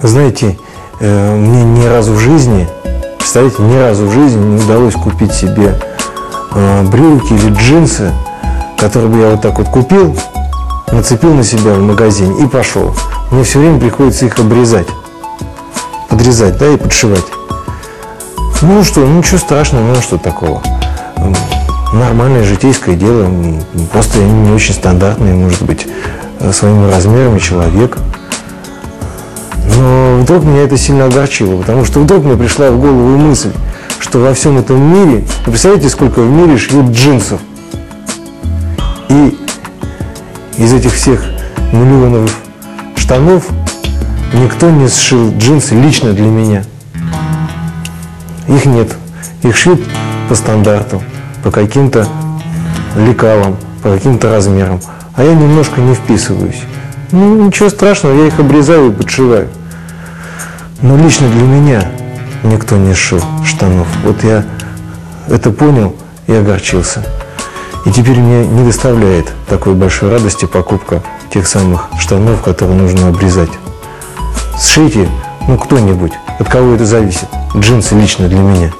Знаете, э, мне ни разу в жизни, представляете, ни разу в жизни не удалось купить себе э, брюки или джинсы, которые бы я вот так вот купил, нацепил на себя в магазине и пошел. Мне все время приходится их обрезать, подрезать, да, и подшивать. Ну что, ну ничего страшного, ну что такого. М, Нормальное житейское дело, просто не очень стандартный, может быть, э, своими размерами человек. Вдруг меня это сильно огорчило, потому что вдруг мне пришла в голову мысль, что во всем этом мире, вы представляете, сколько в мире шьют джинсов? И из этих всех миллионов штанов никто не сшил джинсы лично для меня. Их нет. Их шьют по стандарту, по каким-то лекалам, по каким-то размерам. А я немножко не вписываюсь. Ну, ничего страшного, я их обрезаю и подшиваю. Но лично для меня никто не шил штанов. Вот я это понял и огорчился. И теперь мне не доставляет такой большой радости покупка тех самых штанов, которые нужно обрезать. Сшейте, ну кто-нибудь, от кого это зависит, джинсы лично для меня.